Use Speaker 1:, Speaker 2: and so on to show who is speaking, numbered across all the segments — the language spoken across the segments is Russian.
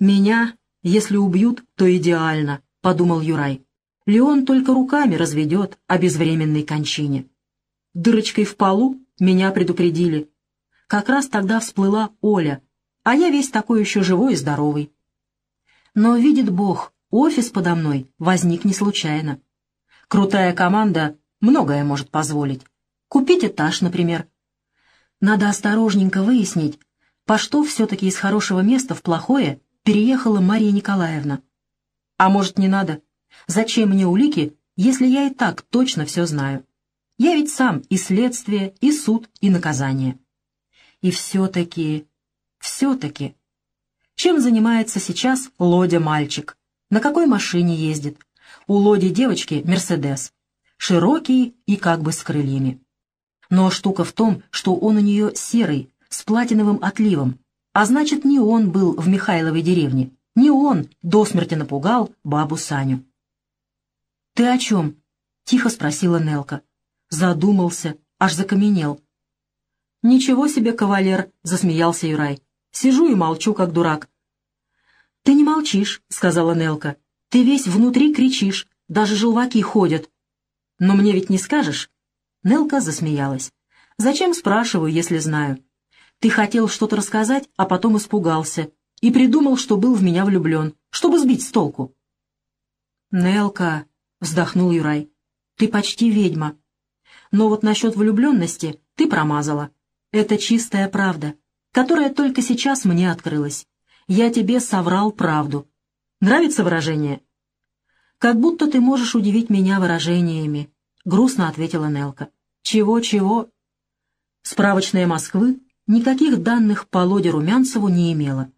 Speaker 1: Меня, если убьют, то идеально, — подумал Юрай. Леон только руками разведет о безвременной кончине. Дырочкой в полу меня предупредили. Как раз тогда всплыла Оля, а я весь такой еще живой и здоровый. Но, видит Бог, офис подо мной возник не случайно. Крутая команда многое может позволить. Купить этаж, например. Надо осторожненько выяснить, по что все-таки из хорошего места в плохое переехала Мария Николаевна. А может, не надо? Зачем мне улики, если я и так точно все знаю? Я ведь сам и следствие, и суд, и наказание. И все-таки, все-таки... Чем занимается сейчас Лодя-мальчик? На какой машине ездит? У Лоди девочки «Мерседес». Широкий и как бы с крыльями. Но штука в том, что он у нее серый, с платиновым отливом, а значит, не он был в Михайловой деревне, не он до смерти напугал бабу Саню. «Ты о чем?» — тихо спросила Нелка. Задумался, аж закаменел. «Ничего себе, кавалер!» — засмеялся Юрай. «Сижу и молчу, как дурак». «Ты не молчишь», — сказала Нелка. «Ты весь внутри кричишь, даже желваки ходят». «Но мне ведь не скажешь?» Нелка засмеялась. «Зачем спрашиваю, если знаю? Ты хотел что-то рассказать, а потом испугался и придумал, что был в меня влюблен, чтобы сбить с толку». «Нелка», вздохнул Юрай. «Ты почти ведьма. Но вот насчет влюбленности ты промазала. Это чистая правда, которая только сейчас мне открылась. Я тебе соврал правду. Нравится выражение?» «Как будто ты можешь удивить меня выражениями», — грустно ответила Нелка. «Чего-чего?» Справочная Москвы никаких данных по Лоде Румянцеву не имела.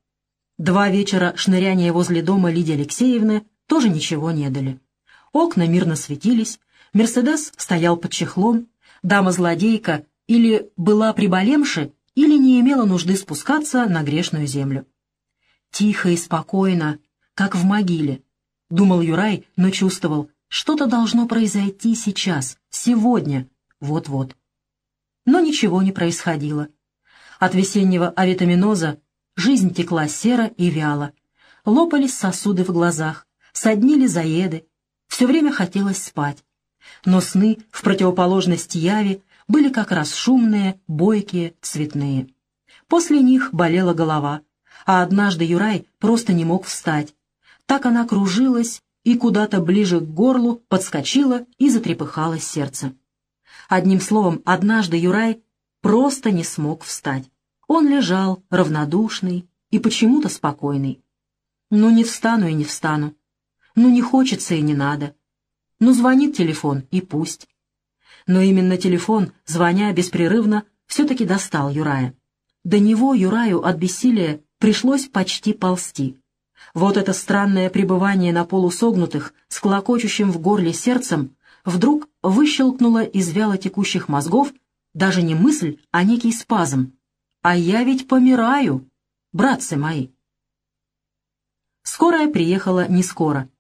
Speaker 1: Два вечера шныряния возле дома Лидии Алексеевны тоже ничего не дали. Окна мирно светились, Мерседес стоял под чехлом, дама-злодейка или была приболемши, или не имела нужды спускаться на грешную землю. Тихо и спокойно, как в могиле, думал Юрай, но чувствовал, что-то должно произойти сейчас, сегодня, вот-вот. Но ничего не происходило. От весеннего авитаминоза жизнь текла серо и вяло. Лопались сосуды в глазах, соднили заеды, все время хотелось спать. Но сны, в противоположность яви, были как раз шумные, бойкие, цветные. После них болела голова, а однажды Юрай просто не мог встать. Так она кружилась и куда-то ближе к горлу подскочила и затрепыхалось сердце. Одним словом, однажды Юрай просто не смог встать. Он лежал, равнодушный и почему-то спокойный. «Ну, не встану и не встану. Ну, не хочется и не надо. Ну, звонит телефон, и пусть. Но именно телефон, звоня беспрерывно, все-таки достал Юрая. До него Юраю от бессилия пришлось почти ползти. Вот это странное пребывание на полусогнутых, с клокочущим в горле сердцем, вдруг выщелкнуло из вяло текущих мозгов даже не мысль, а некий спазм. «А я ведь помираю, братцы мои!» Скорая приехала не скоро.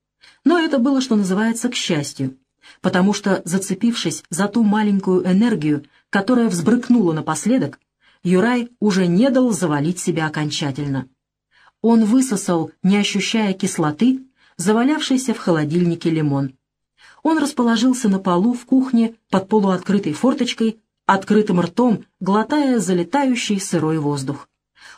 Speaker 1: Но это было, что называется, к счастью, потому что, зацепившись за ту маленькую энергию, которая взбрыкнула напоследок, Юрай уже не дал завалить себя окончательно. Он высосал, не ощущая кислоты, завалявшийся в холодильнике лимон. Он расположился на полу в кухне под полуоткрытой форточкой, открытым ртом, глотая залетающий сырой воздух.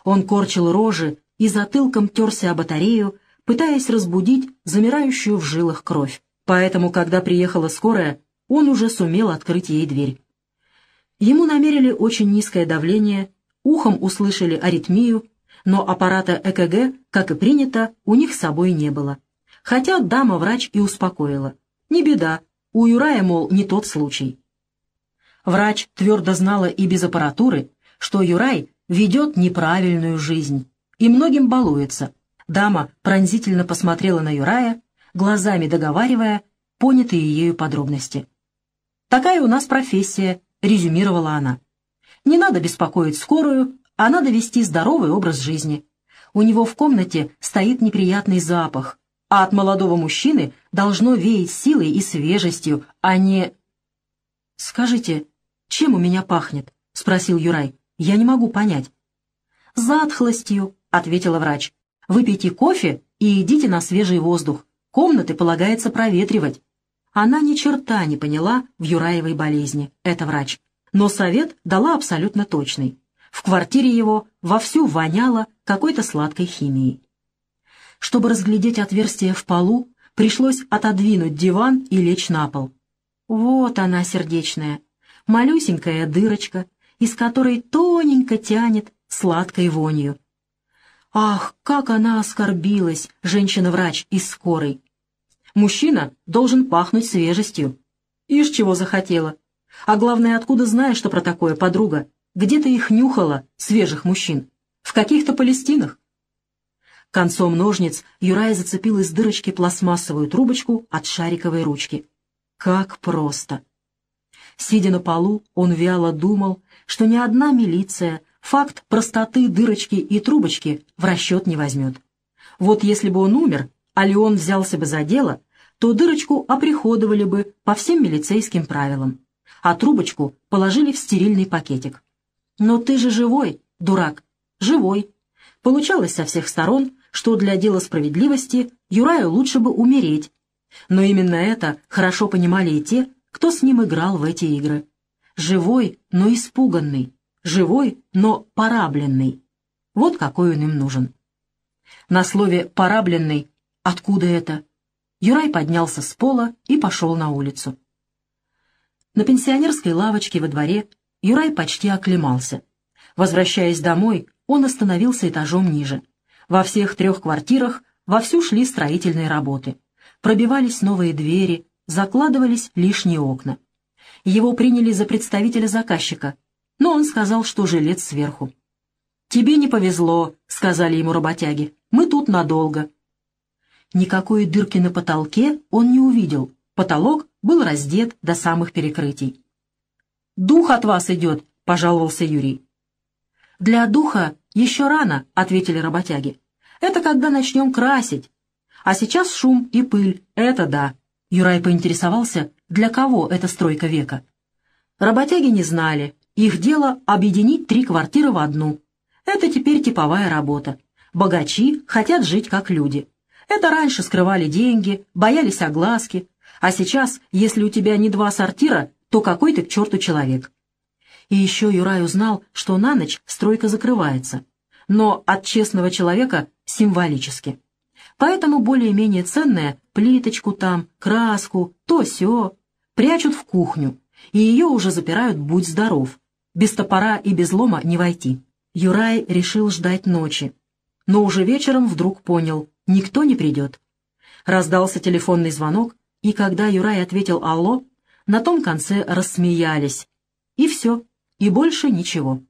Speaker 1: Он корчил рожи и затылком терся о батарею, пытаясь разбудить замирающую в жилах кровь. Поэтому, когда приехала скорая, он уже сумел открыть ей дверь. Ему намерили очень низкое давление, ухом услышали аритмию, но аппарата ЭКГ, как и принято, у них с собой не было. Хотя дама-врач и успокоила. Не беда, у Юрая, мол, не тот случай. Врач твердо знала и без аппаратуры, что Юрай ведет неправильную жизнь и многим балуется, Дама пронзительно посмотрела на Юрая, глазами договаривая понятые ею подробности. «Такая у нас профессия», — резюмировала она. «Не надо беспокоить скорую, а надо вести здоровый образ жизни. У него в комнате стоит неприятный запах, а от молодого мужчины должно веять силой и свежестью, а не...» «Скажите, чем у меня пахнет?» — спросил Юрай. «Я не могу понять». «Затхлостью», — ответила врач. Выпейте кофе и идите на свежий воздух. Комнаты полагается проветривать. Она ни черта не поняла в Юраевой болезни, это врач. Но совет дала абсолютно точный. В квартире его вовсю воняло какой-то сладкой химией. Чтобы разглядеть отверстие в полу, пришлось отодвинуть диван и лечь на пол. Вот она, сердечная, малюсенькая дырочка, из которой тоненько тянет сладкой вонью. Ах, как она оскорбилась, женщина-врач из скорой. Мужчина должен пахнуть свежестью. Ишь, чего захотела. А главное, откуда знаешь, что про такое, подруга? Где ты их нюхала, свежих мужчин? В каких-то Палестинах? Концом ножниц Юрай зацепил из дырочки пластмассовую трубочку от шариковой ручки. Как просто! Сидя на полу, он вяло думал, что ни одна милиция факт простоты дырочки и трубочки в расчет не возьмет. Вот если бы он умер, а Леон взялся бы за дело, то дырочку оприходовали бы по всем милицейским правилам, а трубочку положили в стерильный пакетик. Но ты же живой, дурак, живой. Получалось со всех сторон, что для дела справедливости Юраю лучше бы умереть. Но именно это хорошо понимали и те, кто с ним играл в эти игры. Живой, но испуганный. Живой, но парабленный. Вот какой он им нужен. На слове «парабленный» откуда это? Юрай поднялся с пола и пошел на улицу. На пенсионерской лавочке во дворе Юрай почти оклемался. Возвращаясь домой, он остановился этажом ниже. Во всех трех квартирах вовсю шли строительные работы. Пробивались новые двери, закладывались лишние окна. Его приняли за представителя заказчика, но он сказал, что жилец сверху. «Тебе не повезло», — сказали ему работяги, — «мы тут надолго». Никакой дырки на потолке он не увидел, потолок был раздет до самых перекрытий. «Дух от вас идет», — пожаловался Юрий. «Для духа еще рано», — ответили работяги. «Это когда начнем красить. А сейчас шум и пыль, это да». Юрай поинтересовался, для кого эта стройка века. Работяги не знали, их дело объединить три квартиры в одну. Это теперь типовая работа. Богачи хотят жить как люди. Это раньше скрывали деньги, боялись огласки, а сейчас, если у тебя не два сортира, то какой ты к черту человек. И еще Юрай узнал, что на ночь стройка закрывается, но от честного человека символически. Поэтому более-менее ценное — плиточку там, краску, то-сё — прячут в кухню, и ее уже запирают «Будь здоров», без топора и без лома не войти. Юрай решил ждать ночи. Но уже вечером вдруг понял, никто не придет. Раздался телефонный звонок, и когда Юрай ответил «Алло», на том конце рассмеялись. И все, и больше ничего.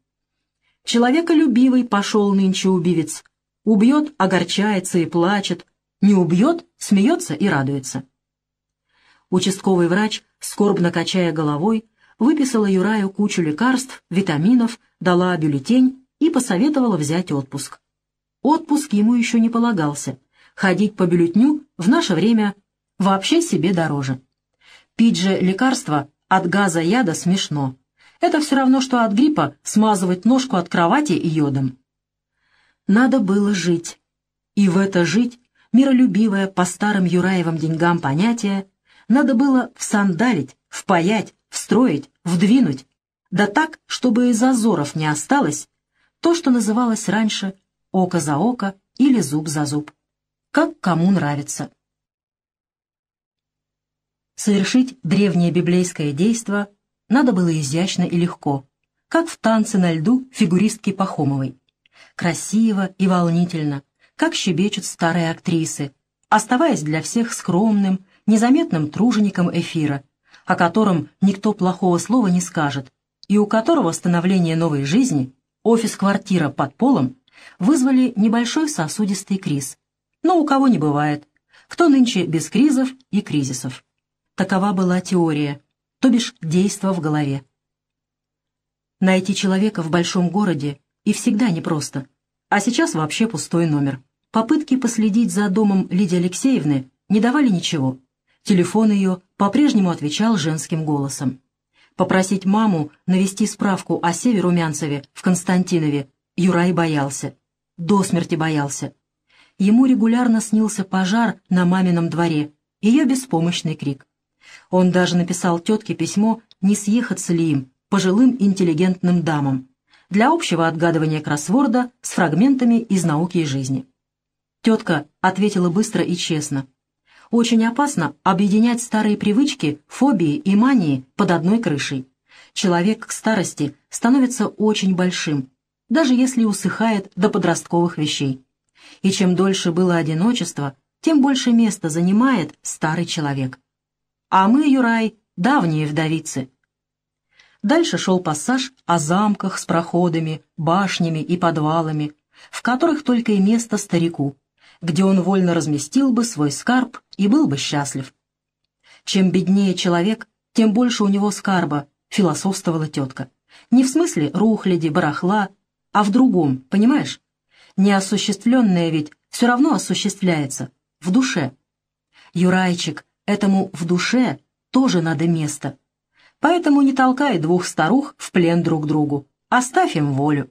Speaker 1: Человеколюбивый пошел нынче убивец. Убьет, огорчается и плачет. Не убьет, смеется и радуется. Участковый врач, скорбно качая головой, выписала Юраю кучу лекарств, витаминов, дала бюллетень и посоветовала взять отпуск. Отпуск ему еще не полагался. Ходить по бюллетню в наше время вообще себе дороже. Пить же лекарства от газа яда смешно. Это все равно, что от гриппа смазывать ножку от кровати йодом. Надо было жить. И в это жить, миролюбивое по старым Юраевым деньгам понятие, надо было всандалить, впаять, встроить, вдвинуть, да так, чтобы и зазоров не осталось, то, что называлось раньше око за око или зуб за зуб. Как кому нравится. Совершить древнее библейское действо надо было изящно и легко, как в танце на льду фигуристки Пахомовой. Красиво и волнительно, как щебечут старые актрисы, оставаясь для всех скромным, незаметным тружеником эфира, о котором никто плохого слова не скажет, и у которого становление новой жизни, офис-квартира под полом, вызвали небольшой сосудистый криз. Но у кого не бывает, кто нынче без кризов и кризисов. Такова была теория, то бишь действо в голове. Найти человека в большом городе и всегда непросто, а сейчас вообще пустой номер. Попытки последить за домом Лидии Алексеевны не давали ничего. Телефон ее по-прежнему отвечал женским голосом. Попросить маму навести справку о Севе Румянцеве в Константинове Юрай боялся. До смерти боялся. Ему регулярно снился пожар на мамином дворе, ее беспомощный крик. Он даже написал тетке письмо, не съехаться ли им, пожилым интеллигентным дамам, для общего отгадывания кроссворда с фрагментами из науки и жизни. Тетка ответила быстро и честно. Очень опасно объединять старые привычки, фобии и мании под одной крышей. Человек к старости становится очень большим, даже если усыхает до подростковых вещей. И чем дольше было одиночество, тем больше места занимает старый человек. А мы, Юрай, давние вдовицы. Дальше шел пассаж о замках с проходами, башнями и подвалами, в которых только и место старику, где он вольно разместил бы свой скарб и был бы счастлив. Чем беднее человек, тем больше у него скарба, философствовала тетка. Не в смысле рухляди, барахла, а в другом, понимаешь? Неосуществленное ведь все равно осуществляется, в душе. Юрайчик, этому в душе тоже надо место. Поэтому не толкай двух старух в плен друг другу, оставь им волю.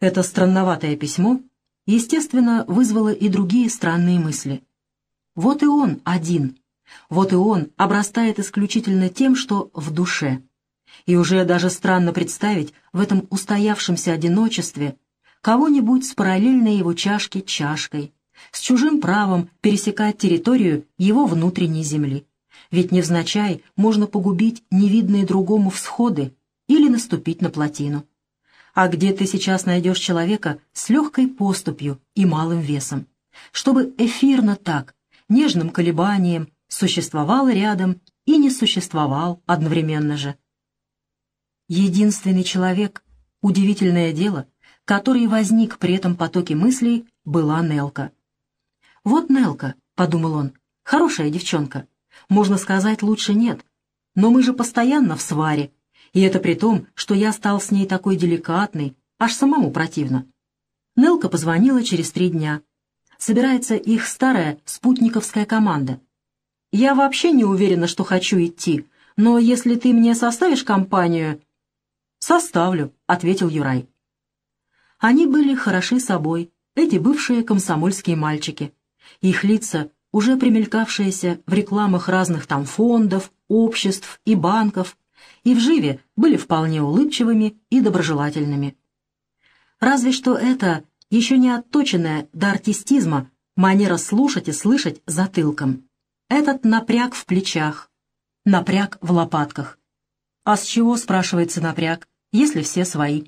Speaker 1: Это странноватое письмо, естественно, вызвало и другие странные мысли. Вот и он один, вот и он обрастает исключительно тем, что в душе. И уже даже странно представить в этом устоявшемся одиночестве кого-нибудь с параллельной его чашке чашкой, с чужим правом пересекать территорию его внутренней земли. Ведь невзначай можно погубить невидные другому всходы или наступить на плотину. А где ты сейчас найдешь человека с легкой поступью и малым весом? Чтобы эфирно так, нежным колебанием, существовал рядом и не существовал одновременно же. Единственный человек, удивительное дело, который возник при этом потоке мыслей, была Нелка. «Вот Нелка», — подумал он, — «хорошая девчонка, можно сказать, лучше нет. Но мы же постоянно в сваре. И это при том, что я стал с ней такой деликатный, аж самому противно. Нелка позвонила через три дня. Собирается их старая спутниковская команда. Я вообще не уверена, что хочу идти, но если ты мне составишь компанию... «Составлю», — ответил Юрай. Они были хороши собой, эти бывшие комсомольские мальчики. Их лица уже примелькавшиеся в рекламах разных там фондов, обществ и банков, и в живе были вполне улыбчивыми и доброжелательными. Разве что это еще не отточенная до артистизма манера слушать и слышать затылком. Этот напряг в плечах, напряг в лопатках. А с чего, спрашивается напряг, если все свои?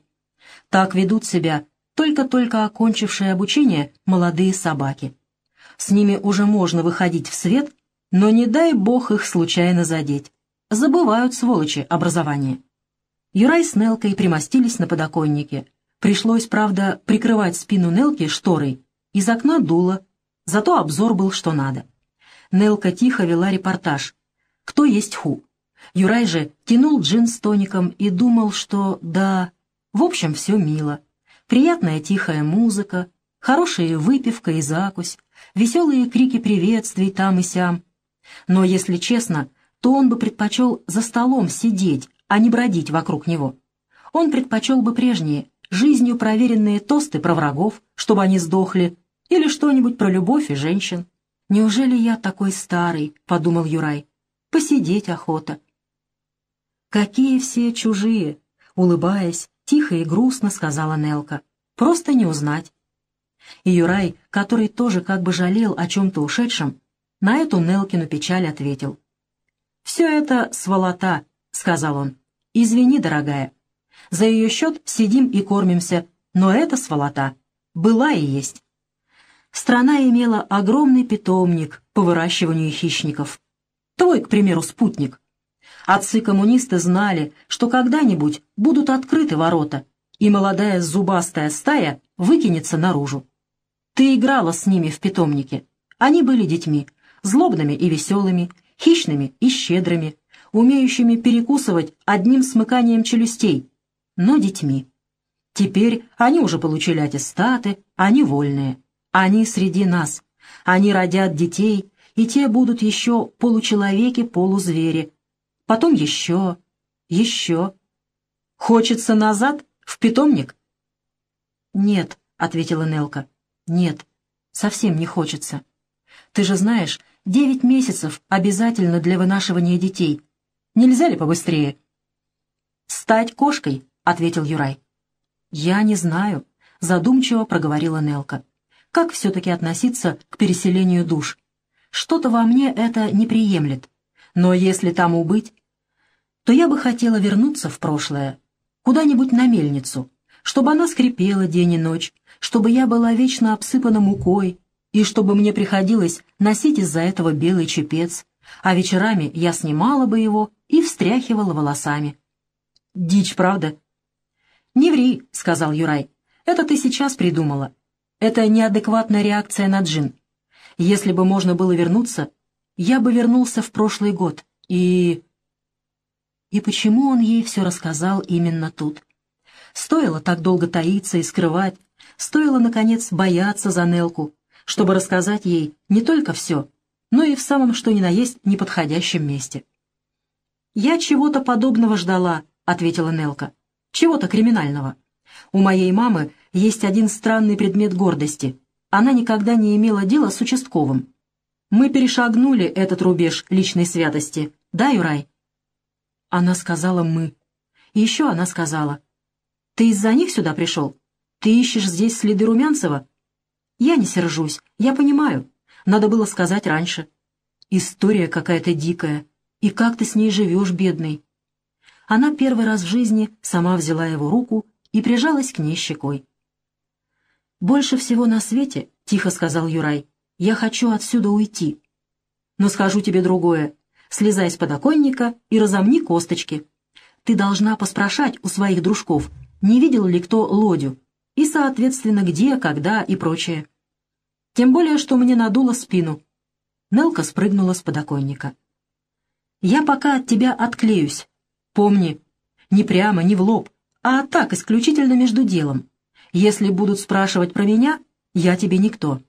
Speaker 1: Так ведут себя только-только окончившие обучение молодые собаки. С ними уже можно выходить в свет, но не дай бог их случайно задеть. Забывают, сволочи, образование. Юрай с Нелкой примостились на подоконнике. Пришлось, правда, прикрывать спину Нелки шторой. Из окна дуло, зато обзор был что надо. Нелка тихо вела репортаж. Кто есть ху? Юрай же тянул джин с тоником и думал, что да, в общем, все мило. Приятная тихая музыка, хорошая выпивка и закусь, веселые крики приветствий там и сям. Но, если честно, то он бы предпочел за столом сидеть, а не бродить вокруг него. Он предпочел бы прежние, жизнью проверенные тосты про врагов, чтобы они сдохли, или что-нибудь про любовь и женщин. «Неужели я такой старый?» — подумал Юрай. «Посидеть охота». «Какие все чужие!» — улыбаясь, тихо и грустно сказала Нелка. «Просто не узнать. И Юрай, который тоже как бы жалел о чем-то ушедшем, на эту Нелкину печаль ответил. «Все это сволота», — сказал он. «Извини, дорогая. За ее счет сидим и кормимся, но это сволота. Была и есть». Страна имела огромный питомник по выращиванию хищников. Твой, к примеру, спутник. Отцы-коммунисты знали, что когда-нибудь будут открыты ворота, и молодая зубастая стая выкинется наружу. Ты играла с ними в питомнике. Они были детьми, злобными и веселыми, хищными и щедрыми, умеющими перекусывать одним смыканием челюстей, но детьми. Теперь они уже получили аттестаты, они вольные. Они среди нас. Они родят детей, и те будут еще получеловеки-полузвери. Потом еще, еще. Хочется назад, в питомник? «Нет», — ответила Нелка. Нет, совсем не хочется. Ты же знаешь, девять месяцев обязательно для вынашивания детей. Нельзя ли побыстрее?» «Стать кошкой», — ответил Юрай. «Я не знаю», — задумчиво проговорила Нелка. «Как все-таки относиться к переселению душ? Что-то во мне это не приемлет. Но если там убыть, то я бы хотела вернуться в прошлое, куда-нибудь на мельницу, чтобы она скрипела день и ночь, чтобы я была вечно обсыпана мукой, и чтобы мне приходилось носить из-за этого белый чепец, а вечерами я снимала бы его и встряхивала волосами. Дичь, правда? «Не ври», — сказал Юрай. «Это ты сейчас придумала. Это неадекватная реакция на джин. Если бы можно было вернуться, я бы вернулся в прошлый год. И...» И почему он ей все рассказал именно тут? Стоило так долго таиться и скрывать, стоило, наконец, бояться за Нелку, чтобы рассказать ей не только все, но и в самом что ни на есть неподходящем месте. «Я чего-то подобного ждала», — ответила Нелка. «Чего-то криминального. У моей мамы есть один странный предмет гордости. Она никогда не имела дела с участковым. Мы перешагнули этот рубеж личной святости. Да, Юрай?» Она сказала «мы». Еще она сказала. «Ты из-за них сюда пришел? Ты ищешь здесь следы Румянцева?» «Я не сержусь, я понимаю. Надо было сказать раньше. История какая-то дикая. И как ты с ней живешь, бедный?» Она первый раз в жизни сама взяла его руку и прижалась к ней щекой. «Больше всего на свете, — тихо сказал Юрай, — я хочу отсюда уйти. Но скажу тебе другое. Слезай с подоконника и разомни косточки. Ты должна поспрашать у своих дружков, не видел ли кто Лодю, и, соответственно, где, когда и прочее. Тем более, что мне надуло спину. Нелка спрыгнула с подоконника. «Я пока от тебя отклеюсь. Помни, не прямо, не в лоб, а так, исключительно между делом. Если будут спрашивать про меня, я тебе никто».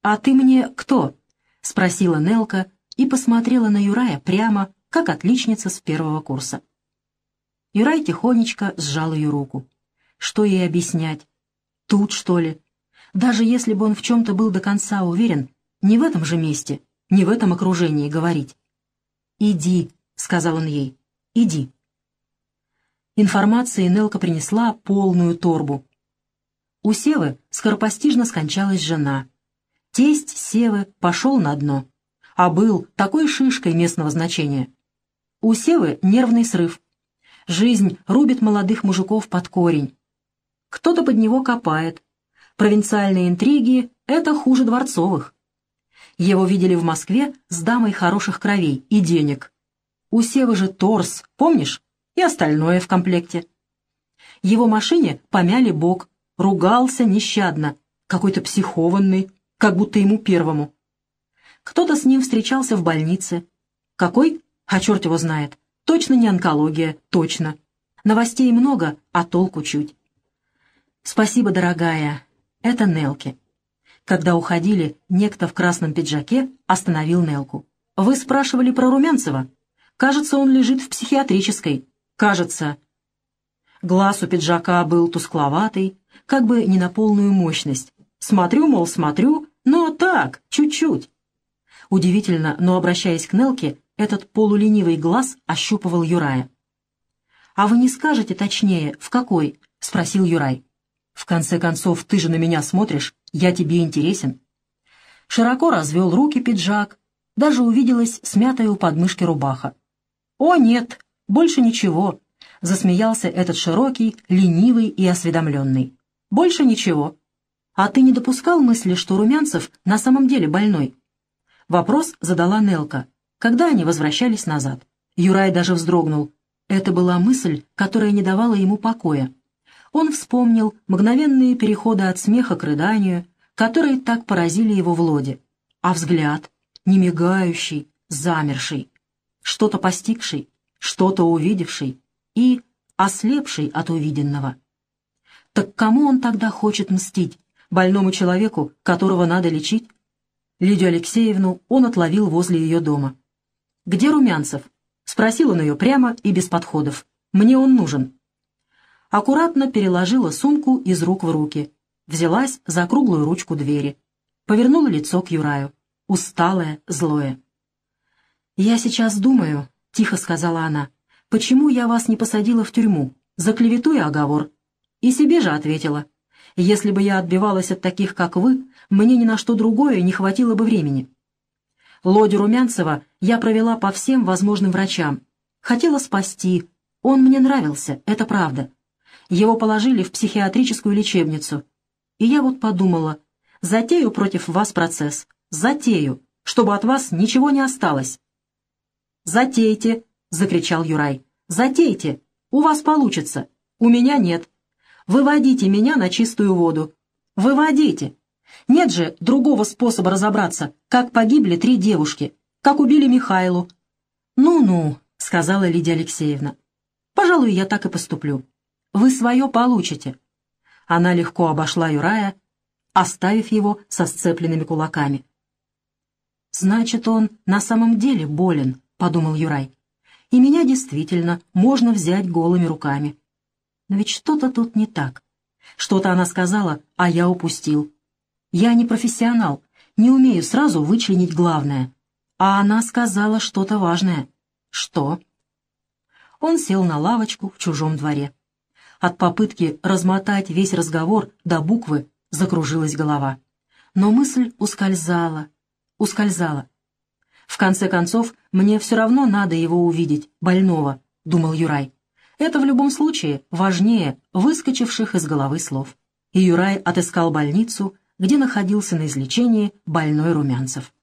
Speaker 1: «А ты мне кто?» — спросила Нелка, и посмотрела на Юрая прямо, как отличница с первого курса. Юрай тихонечко сжал ее руку. Что ей объяснять? Тут, что ли? Даже если бы он в чем-то был до конца уверен, не в этом же месте, не в этом окружении говорить. «Иди», — сказал он ей, — «иди». Информации Нелка принесла полную торбу. У Севы скоропостижно скончалась жена. Тесть Севы пошел на дно а был такой шишкой местного значения. У Севы нервный срыв. Жизнь рубит молодых мужиков под корень. Кто-то под него копает. Провинциальные интриги — это хуже дворцовых. Его видели в Москве с дамой хороших кровей и денег. У Севы же торс, помнишь? И остальное в комплекте. Его машине помяли бок, ругался нещадно, какой-то психованный, как будто ему первому. Кто-то с ним встречался в больнице. Какой? А черт его знает. Точно не онкология, точно. Новостей много, а толку чуть. Спасибо, дорогая. Это Нелки. Когда уходили, некто в красном пиджаке остановил Нелку. «Вы спрашивали про Румянцева? Кажется, он лежит в психиатрической. Кажется». Глаз у пиджака был тускловатый, как бы не на полную мощность. Смотрю, мол, смотрю, но так, чуть-чуть. Удивительно, но, обращаясь к Нелке, этот полуленивый глаз ощупывал Юрая. «А вы не скажете точнее, в какой?» — спросил Юрай. «В конце концов, ты же на меня смотришь, я тебе интересен». Широко развел руки пиджак, даже увиделась смятая у подмышки рубаха. «О, нет, больше ничего», — засмеялся этот широкий, ленивый и осведомленный. «Больше ничего. А ты не допускал мысли, что Румянцев на самом деле больной?» Вопрос задала Нелка, когда они возвращались назад. Юрай даже вздрогнул. Это была мысль, которая не давала ему покоя. Он вспомнил мгновенные переходы от смеха к рыданию, которые так поразили его в лоде. А взгляд, не мигающий, замерший, что-то постигший, что-то увидевший и ослепший от увиденного. Так кому он тогда хочет мстить? Больному человеку, которого надо лечить? Лидию Алексеевну он отловил возле ее дома. «Где Румянцев?» — спросил он ее прямо и без подходов. «Мне он нужен». Аккуратно переложила сумку из рук в руки. Взялась за круглую ручку двери. повернула лицо к Юраю, усталое, злое. «Я сейчас думаю», — тихо сказала она, — «почему я вас не посадила в тюрьму? За клевету и оговор». И себе же ответила, «Если бы я отбивалась от таких, как вы, мне ни на что другое не хватило бы времени». Лодю Румянцева я провела по всем возможным врачам. Хотела спасти. Он мне нравился, это правда. Его положили в психиатрическую лечебницу. И я вот подумала, затею против вас процесс, затею, чтобы от вас ничего не осталось. «Затейте!» — закричал Юрай. «Затейте! У вас получится! У меня нет! Выводите меня на чистую воду! Выводите! Нет же другого способа разобраться, как погибли три девушки, как убили Михайлу!» «Ну-ну!» — сказала Лидия Алексеевна. «Пожалуй, я так и поступлю. Вы свое получите». Она легко обошла Юрая, оставив его со сцепленными кулаками. «Значит, он на самом деле болен», — подумал Юрай. «И меня действительно можно взять голыми руками. Но ведь что-то тут не так. Что-то она сказала, а я упустил. Я не профессионал, не умею сразу вычленить главное. А она сказала что-то важное. Что?» Он сел на лавочку в чужом дворе. От попытки размотать весь разговор до буквы закружилась голова. Но мысль ускользала, ускользала. В конце концов, мне все равно надо его увидеть, больного, — думал Юрай. Это в любом случае важнее выскочивших из головы слов. И Юрай отыскал больницу, где находился на излечении больной Румянцев.